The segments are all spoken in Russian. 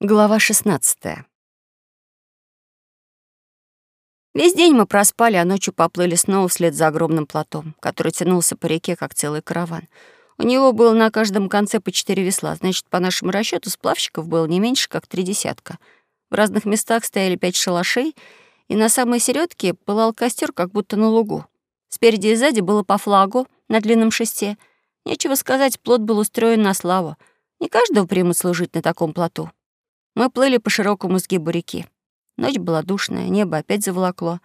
Глава 16. Весь день мы проспали, а ночью поплыли снова вслед за огромным плотом, который тянулся по реке, как целый караван. У него было на каждом конце по четыре весла, значит, по нашему расчету сплавщиков было не меньше, как три десятка. В разных местах стояли пять шалашей, и на самой середке пылал костер, как будто на лугу. Спереди и сзади было по флагу на длинном шесте. Нечего сказать, плот был устроен на славу. Не каждого примут служить на таком плоту. Мы плыли по широкому сгибу реки. Ночь была душная, небо опять заволокло.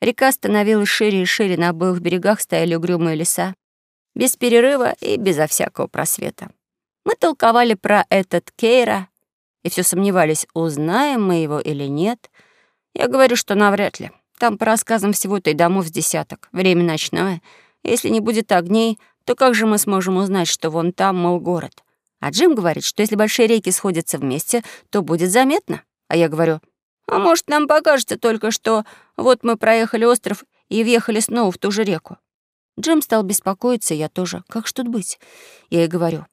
Река становилась шире и шире, на обоих берегах стояли угрюмые леса. Без перерыва и безо всякого просвета. Мы толковали про этот Кейра и все сомневались, узнаем мы его или нет. Я говорю, что навряд ли. Там, по рассказам, всего-то и домов с десяток. Время ночное. Если не будет огней, то как же мы сможем узнать, что вон там, мол, город? А Джим говорит, что если большие реки сходятся вместе, то будет заметно. А я говорю, а может, нам покажется только, что вот мы проехали остров и въехали снова в ту же реку. Джим стал беспокоиться, я тоже. Как ж тут быть? Я ей говорю,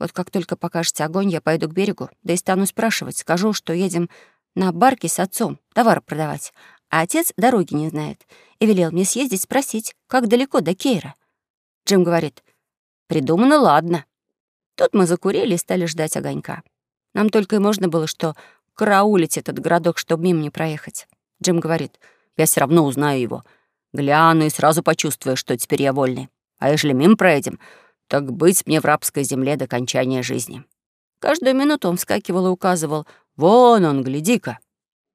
вот как только покажется огонь, я пойду к берегу, да и стану спрашивать, скажу, что едем на барке с отцом товар продавать, а отец дороги не знает, и велел мне съездить спросить, как далеко до Кейра. Джим говорит, придумано, ладно. Тут мы закурили и стали ждать огонька. Нам только и можно было что караулить этот городок, чтобы мимо не проехать. Джим говорит, я все равно узнаю его. Гляну и сразу почувствую, что теперь я вольный. А если мимо проедем, так быть мне в рабской земле до кончания жизни. Каждую минуту он вскакивал и указывал «Вон он, гляди-ка!»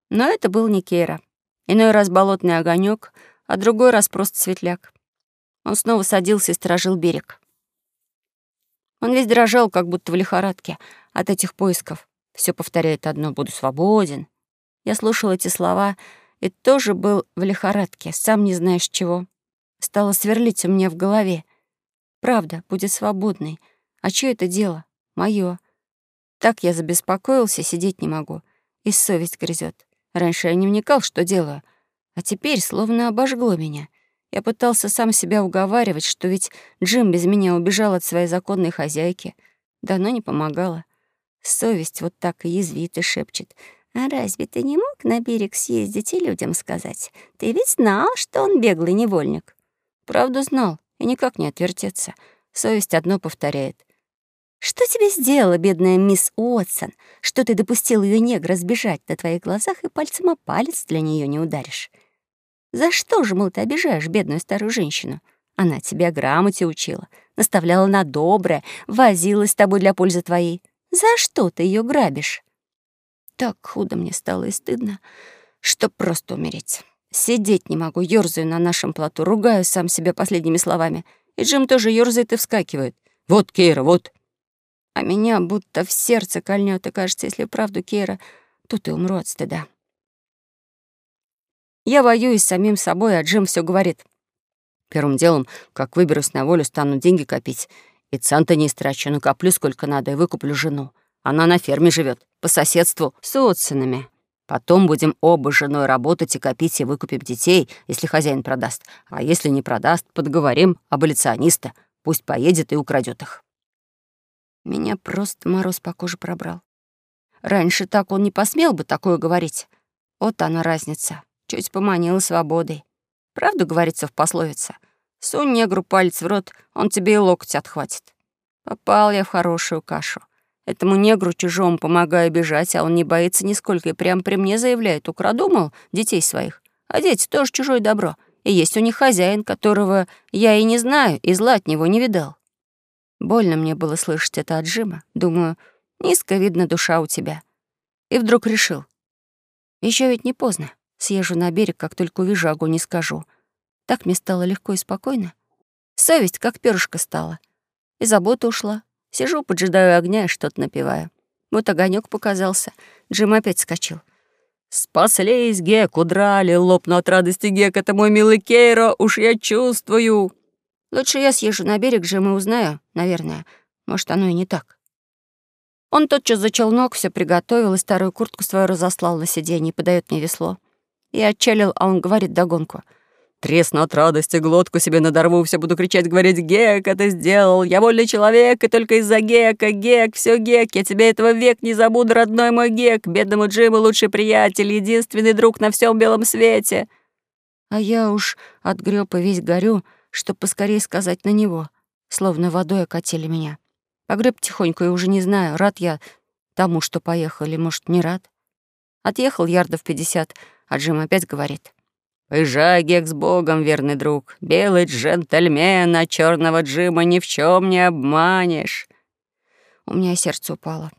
Но это был не Кейра. Иной раз болотный огонек, а другой раз просто светляк. Он снова садился и сторожил берег. Он весь дрожал, как будто в лихорадке от этих поисков. Все повторяет одно «буду свободен». Я слушал эти слова и тоже был в лихорадке, сам не знаешь чего. Стало сверлить у меня в голове. Правда, будет свободный. А чье это дело? Моё. Так я забеспокоился, сидеть не могу. И совесть грызет. Раньше я не вникал, что делаю. А теперь словно обожгло меня — я пытался сам себя уговаривать, что ведь Джим без меня убежал от своей законной хозяйки. Да оно не помогало. Совесть вот так и язвит и шепчет. «А разве ты не мог на берег съездить и людям сказать? Ты ведь знал, что он беглый невольник?» «Правду знал, и никак не отвертеться. Совесть одно повторяет. «Что тебе сделала, бедная мисс Уотсон, что ты допустил ее негра сбежать на твоих глазах и пальцем о палец для нее не ударишь?» За что же, мол, ты обижаешь бедную старую женщину? Она тебя грамоте учила, наставляла на доброе, возилась с тобой для пользы твоей. За что ты ее грабишь? Так худо мне стало и стыдно, что просто умереть. Сидеть не могу, ёрзаю на нашем плоту, ругаю сам себя последними словами. И Джим тоже ёрзает и вскакивает. «Вот, Кейра, вот!» А меня будто в сердце кольнёт, и кажется, если правду Кейра, тут и умру от стыда. Я воюю с самим собой, а Джим все говорит. Первым делом, как выберусь на волю, стану деньги копить. И цента не истрачу, накоплю сколько надо и выкуплю жену. Она на ферме живет, по соседству с Отсонами. Потом будем оба женой работать и копить, и выкупим детей, если хозяин продаст. А если не продаст, подговорим аболициониста. Пусть поедет и украдет их. Меня просто мороз по коже пробрал. Раньше так он не посмел бы такое говорить. Вот она разница. Чуть поманила свободой. Правду говорится в пословице. Сунь негру палец в рот, он тебе и локоть отхватит. Попал я в хорошую кашу. Этому негру чужому помогаю бежать, а он не боится нисколько и прям при мне заявляет, украду, мол, детей своих. А дети тоже чужое добро. И есть у них хозяин, которого я и не знаю, и зла от него не видал. Больно мне было слышать это от Джима. Думаю, низко видно душа у тебя. И вдруг решил. Еще ведь не поздно. Съезжу на берег, как только увижу огонь и скажу. Так мне стало легко и спокойно. Совесть как перышко стала. И забота ушла. Сижу, поджидаю огня и что-то напиваю. Вот огонек показался. Джим опять скачал. «Спаслись, Гек, удрали, лопну от радости, Гек, это мой милый Кейро, уж я чувствую». Лучше я съезжу на берег, Джим, и узнаю, наверное. Может, оно и не так. Он тотчас за челнок все приготовил и старую куртку свою разослал на сиденье и подает мне весло. Я отчалил, а он говорит догонку. Тресну от радости, глотку себе надорву, все буду кричать, говорить, Гек, это сделал, я вольный человек, и только из-за Гека, Гек, все Гек, я тебя этого век не забуду, родной мой Гек, бедному Джиму лучший приятель, единственный друг на всем белом свете. А я уж отгреб и весь горю, чтоб поскорее сказать на него, словно водой окатили меня. Погреб тихонько и уже не знаю, рад я тому, что поехал, или, может, не рад. Отъехал ярдов пятьдесят, а Джим опять говорит — Поезжай, Гек, с Богом, верный друг. Белый джентльмен, а черного Джима ни в чем не обманешь. У меня сердце упало.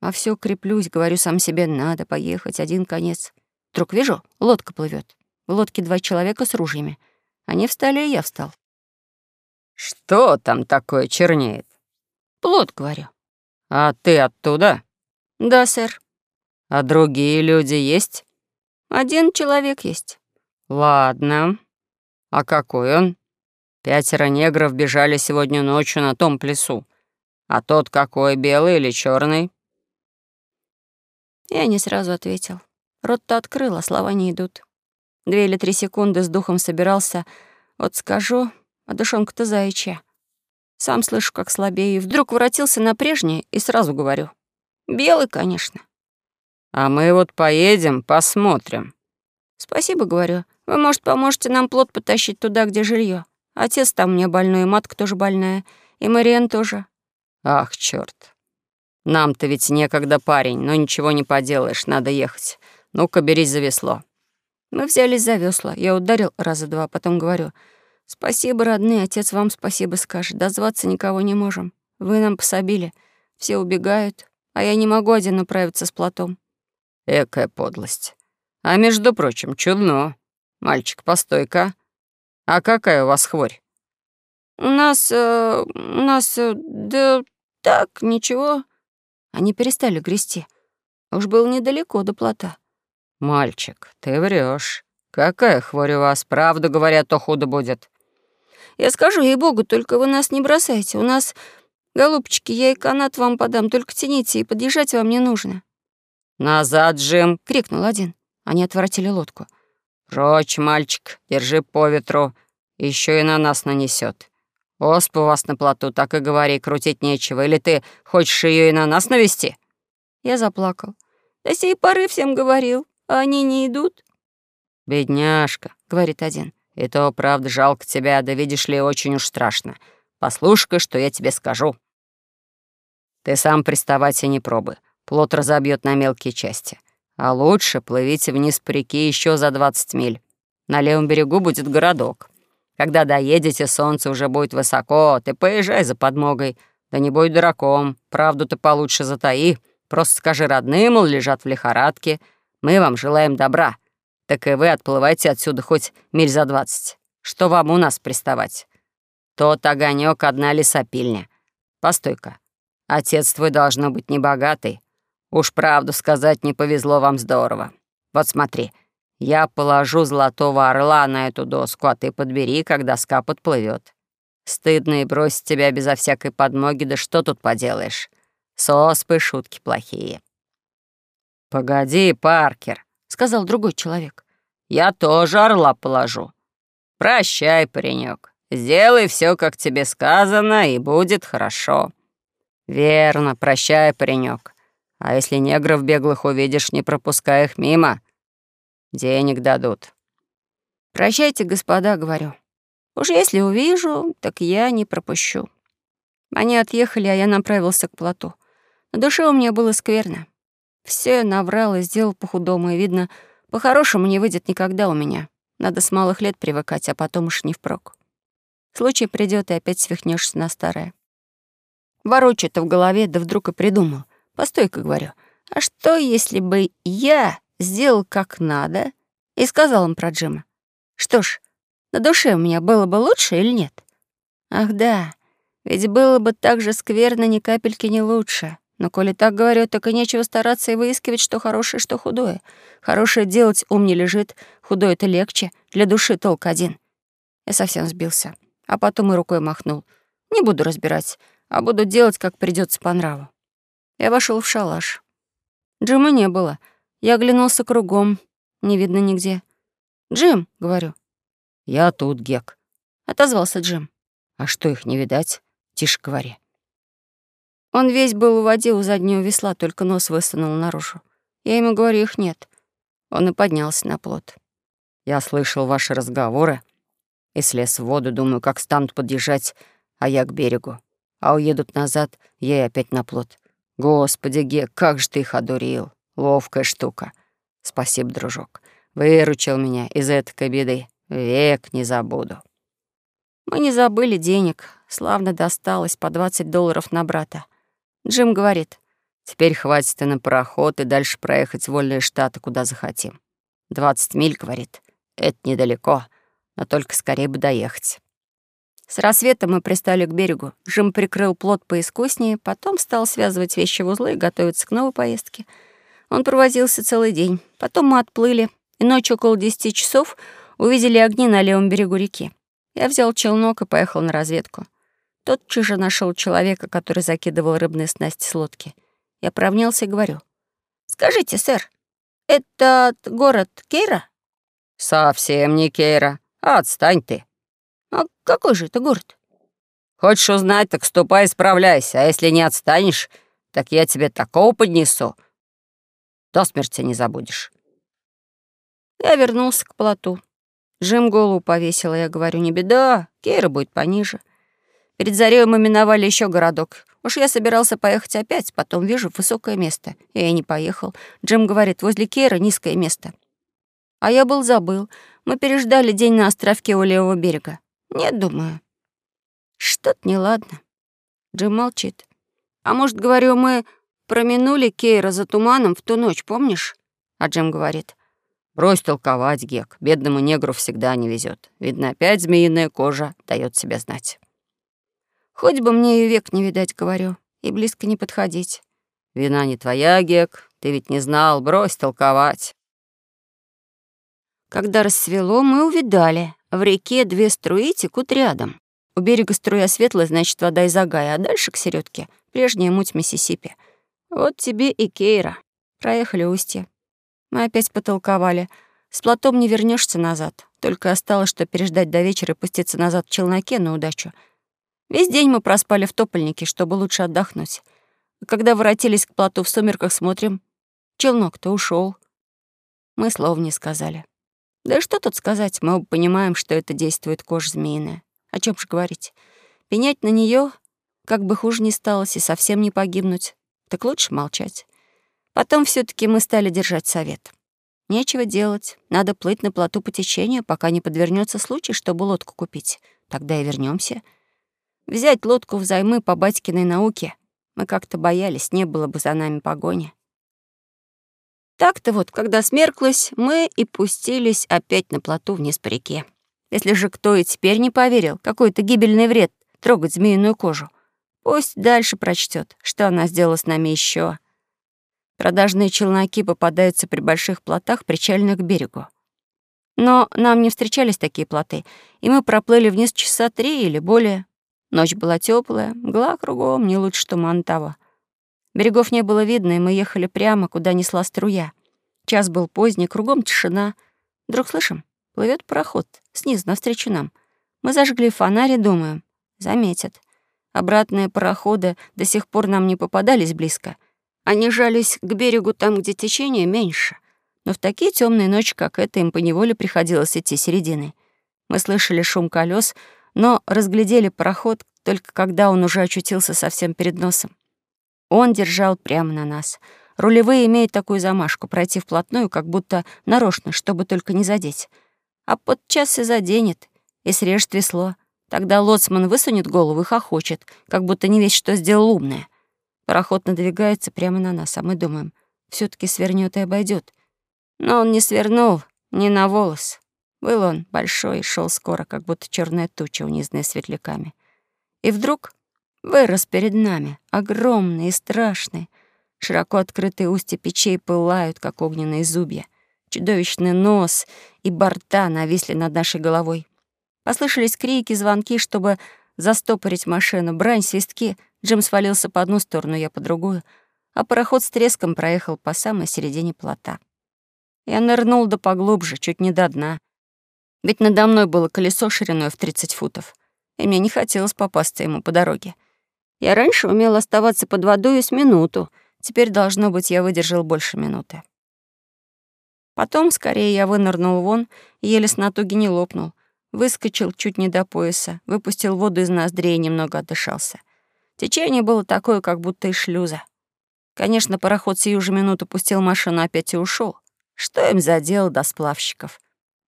А все креплюсь, говорю сам себе, надо поехать, один конец. Вдруг вижу, лодка плывет. В лодке два человека с ружьями. Они встали, и я встал. «Что там такое чернеет?» «Плод, говорю». «А ты оттуда?» «Да, сэр». «А другие люди есть?» «Один человек есть». «Ладно. А какой он?» «Пятеро негров бежали сегодня ночью на том плесу. А тот какой, белый или черный? Я не сразу ответил. Рот-то открыл, а слова не идут. Две или три секунды с духом собирался. Вот скажу, а душонка-то заячья. Сам слышу, как слабее, вдруг воротился на прежнее и сразу говорю. Белый, конечно. «А мы вот поедем, посмотрим». «Спасибо, — говорю. Вы, может, поможете нам плод потащить туда, где жилье. Отец там меня больной, и матка тоже больная, и Мариэн тоже». «Ах, чёрт. Нам-то ведь некогда, парень, но ничего не поделаешь, надо ехать. Ну-ка, берись за весло». Мы взялись за весла. Я ударил раза два, потом говорю, «Спасибо, родные, отец вам спасибо скажет. Дозваться никого не можем. Вы нам пособили. Все убегают, а я не могу один направиться с плотом». Экая подлость. А между прочим, чудно. «Мальчик, постой-ка. А какая у вас хворь?» «У нас... Э, у нас... Э, да так, ничего». Они перестали грести. Уж был недалеко до плота. «Мальчик, ты врешь. Какая хворь у вас? Правду говорят, то худо будет». «Я скажу ей-богу, только вы нас не бросайте. У нас, голубчики, я и канат вам подам, только тяните, и подъезжать вам не нужно». «Назад, Джим!» — крикнул один. Они отворотили лодку. «Прочь, мальчик, держи по ветру, еще и на нас нанесет. Осп у вас на плоту, так и говори, крутить нечего. Или ты хочешь ее и на нас навести?» Я заплакал. «До сей поры всем говорил, а они не идут». «Бедняжка», — говорит один, — «и то, правда, жалко тебя, да видишь ли, очень уж страшно. Послушай-ка, что я тебе скажу. Ты сам приставать и не пробуй. Плот разобьет на мелкие части. А лучше плывите вниз по реке еще за 20 миль. На левом берегу будет городок. Когда доедете, солнце уже будет высоко, ты поезжай за подмогой. Да не будь дураком, правду ты получше затаи. Просто скажи родным, мол, лежат в лихорадке. Мы вам желаем добра. Так и вы отплывайте отсюда хоть миль за двадцать. Что вам у нас приставать? Тот огонек одна лесопильня. Постой-ка. Отец твой должно быть небогатый. Уж правду сказать, не повезло вам здорово. Вот смотри, я положу золотого орла на эту доску, а ты подбери, когда доска подплывет. Стыдно и бросить тебя безо всякой подмоги, да что тут поделаешь? Соспы шутки плохие. «Погоди, Паркер», — сказал другой человек. «Я тоже орла положу. Прощай, паренек. Сделай все, как тебе сказано, и будет хорошо». «Верно, прощай, паренек. А если негров беглых увидишь, не пропускай их мимо. Денег дадут. Прощайте, господа, говорю. Уж если увижу, так я не пропущу. Они отъехали, а я направился к плоту. На душе у меня было скверно. Все наврал и сделал по-худому, и, видно, по-хорошему не выйдет никогда у меня. Надо с малых лет привыкать, а потом уж не впрок. Случай придет и опять свихнешься на старое. Ворочу-то в голове, да вдруг и придумал. Постой-ка, говорю, а что, если бы я сделал как надо и сказал им про Джима? Что ж, на душе у меня было бы лучше или нет? Ах да, ведь было бы так же скверно ни капельки не лучше. Но коли так говорю, так и нечего стараться и выискивать, что хорошее, что худое. Хорошее делать ум не лежит, худое-то легче, для души толк один. Я совсем сбился, а потом и рукой махнул. Не буду разбирать, а буду делать, как придется по нраву. Я вошел в шалаш. Джима не было. Я оглянулся кругом. Не видно нигде. «Джим», — говорю. «Я тут, Гек», — отозвался Джим. «А что их не видать? Тише говори». Он весь был у воде у заднего весла, только нос высунул наружу. Я ему говорю, их нет. Он и поднялся на плот. «Я слышал ваши разговоры и слез в воду, думаю, как станут подъезжать, а я к берегу. А уедут назад, я и опять на плот. Господи, Гек, как же ты их одурил. Ловкая штука. Спасибо, дружок. Выручил меня из этой беды. Век не забуду. Мы не забыли денег. Славно досталось по 20 долларов на брата. Джим говорит, теперь хватит и на пароход, и дальше проехать вольные штаты, куда захотим. 20 миль, говорит. Это недалеко, но только скорее бы доехать. С рассвета мы пристали к берегу. Джим прикрыл плот поискуснее, потом стал связывать вещи в узлы и готовиться к новой поездке. Он провозился целый день. Потом мы отплыли, и ночью около десяти часов увидели огни на левом берегу реки. Я взял челнок и поехал на разведку. Тот же нашел человека, который закидывал рыбные снасти с лодки. Я поравнялся и говорю. «Скажите, сэр, это город Кейра?» «Совсем не Кейра. Отстань ты», «А какой же это город?» «Хочешь узнать, так ступай и справляйся, а если не отстанешь, так я тебе такого поднесу. До смерти не забудешь». Я вернулся к плоту. Джим голову повесила, я говорю, не беда, Кейра будет пониже. Перед зарей мы миновали еще городок. Уж я собирался поехать опять, потом вижу высокое место. Я и не поехал. Джим говорит, возле Кейра низкое место. А я был забыл. Мы переждали день на островке у левого берега. Нет, думаю. Что-то неладно. Джим молчит. А может, говорю, мы проминули Кейра за туманом в ту ночь, помнишь? А Джим говорит. Брось толковать, Гек. Бедному негру всегда не везет. Видно, опять змеиная кожа дает себя знать. Хоть бы мне ее век не видать, говорю, и близко не подходить. Вина не твоя, Гек. Ты ведь не знал. Брось толковать. Когда рассвело, мы увидали. В реке две струи текут рядом. У берега струя светлая, значит, вода из Агая, а дальше к середке прежняя муть Миссисипи. Вот тебе и Кейра. Проехали устье. Мы опять потолковали. С платом не вернешься назад. Только осталось, что переждать до вечера и пуститься назад в челноке на удачу. Весь день мы проспали в топольнике, чтобы лучше отдохнуть. А когда воротились к плоту в сумерках, смотрим, челнок-то ушел. Мы слов не сказали. Да и что тут сказать, мы оба понимаем, что это действует кожа змеиная. О чем же говорить? Пенять на нее, как бы хуже не сталось, и совсем не погибнуть. Так лучше молчать. Потом все таки мы стали держать совет. Нечего делать, надо плыть на плоту по течению, пока не подвернется случай, чтобы лодку купить. Тогда и вернемся. Взять лодку взаймы по батькиной науке. Мы как-то боялись, не было бы за нами погони. Так-то вот, когда смерклось, мы и пустились опять на плоту вниз по реке. Если же кто и теперь не поверил, какой то гибельный вред трогать змеиную кожу, пусть дальше прочтет, что она сделала с нами еще. Продажные челноки попадаются при больших плотах, причальных к берегу. Но нам не встречались такие плоты, и мы проплыли вниз часа три или более. Ночь была теплая, мгла кругом, не лучше Тумантова. Берегов не было видно, и мы ехали прямо, куда несла струя. Час был поздний, кругом тишина. Вдруг слышим, плывет пароход снизу навстречу нам. Мы зажгли фонарь и думаем, заметят. Обратные пароходы до сих пор нам не попадались близко. Они жались к берегу там, где течение меньше. Но в такие темные ночи, как эта, им поневоле приходилось идти серединой. Мы слышали шум колес, но разглядели пароход только когда он уже очутился совсем перед носом. Он держал прямо на нас. Рулевые имеют такую замашку — пройти вплотную, как будто нарочно, чтобы только не задеть. А подчас и заденет, и срежет весло. Тогда лоцман высунет голову и хохочет, как будто не весь что сделал умное. Пароход надвигается прямо на нас, а мы думаем, все таки свернет и обойдет. Но он не свернул, ни на волос. Был он большой и шел скоро, как будто черная туча, унизанная светляками. И вдруг вырос перед нами, огромный и страшный. Широко открытые устья печей пылают, как огненные зубья. Чудовищный нос и борта нависли над нашей головой. Послышались крики, звонки, чтобы застопорить машину, брань, свистки. Джим свалился по одну сторону, я по другую, а пароход с треском проехал по самой середине плота. Я нырнул да поглубже, чуть не до дна. Ведь надо мной было колесо шириной в 30 футов, и мне не хотелось попасться ему по дороге. Я раньше умел оставаться под водой с минуту, теперь, должно быть, я выдержал больше минуты. Потом, скорее, я вынырнул вон еле с натуги не лопнул. Выскочил чуть не до пояса, выпустил воду из ноздрей и немного отдышался. Течение было такое, как будто из шлюза. Конечно, пароход сию же минуту пустил машину опять и ушел. Что им за дело до сплавщиков?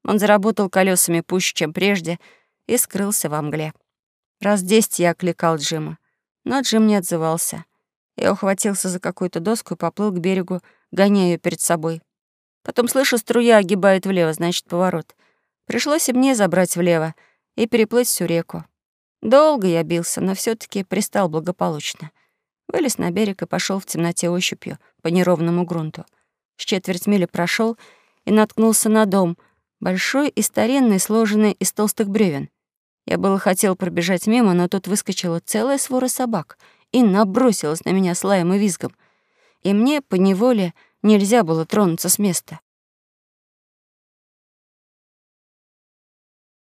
Он заработал колесами пуще, чем прежде, и скрылся во мгле. Раз десять я окликал Джима, но Джим не отзывался. Я ухватился за какую-то доску и поплыл к берегу, гоняя ее перед собой. Потом слышу, струя огибает влево, значит, поворот. Пришлось и мне забрать влево и переплыть всю реку. Долго я бился, но все таки пристал благополучно. Вылез на берег и пошел в темноте ощупью по неровному грунту. С четверть мили прошел и наткнулся на дом, большой и старинный, сложенный из толстых бревен. Я было хотел пробежать мимо, но тут выскочила целая свора собак и набросилась на меня с лаем и визгом. И мне поневоле нельзя было тронуться с места.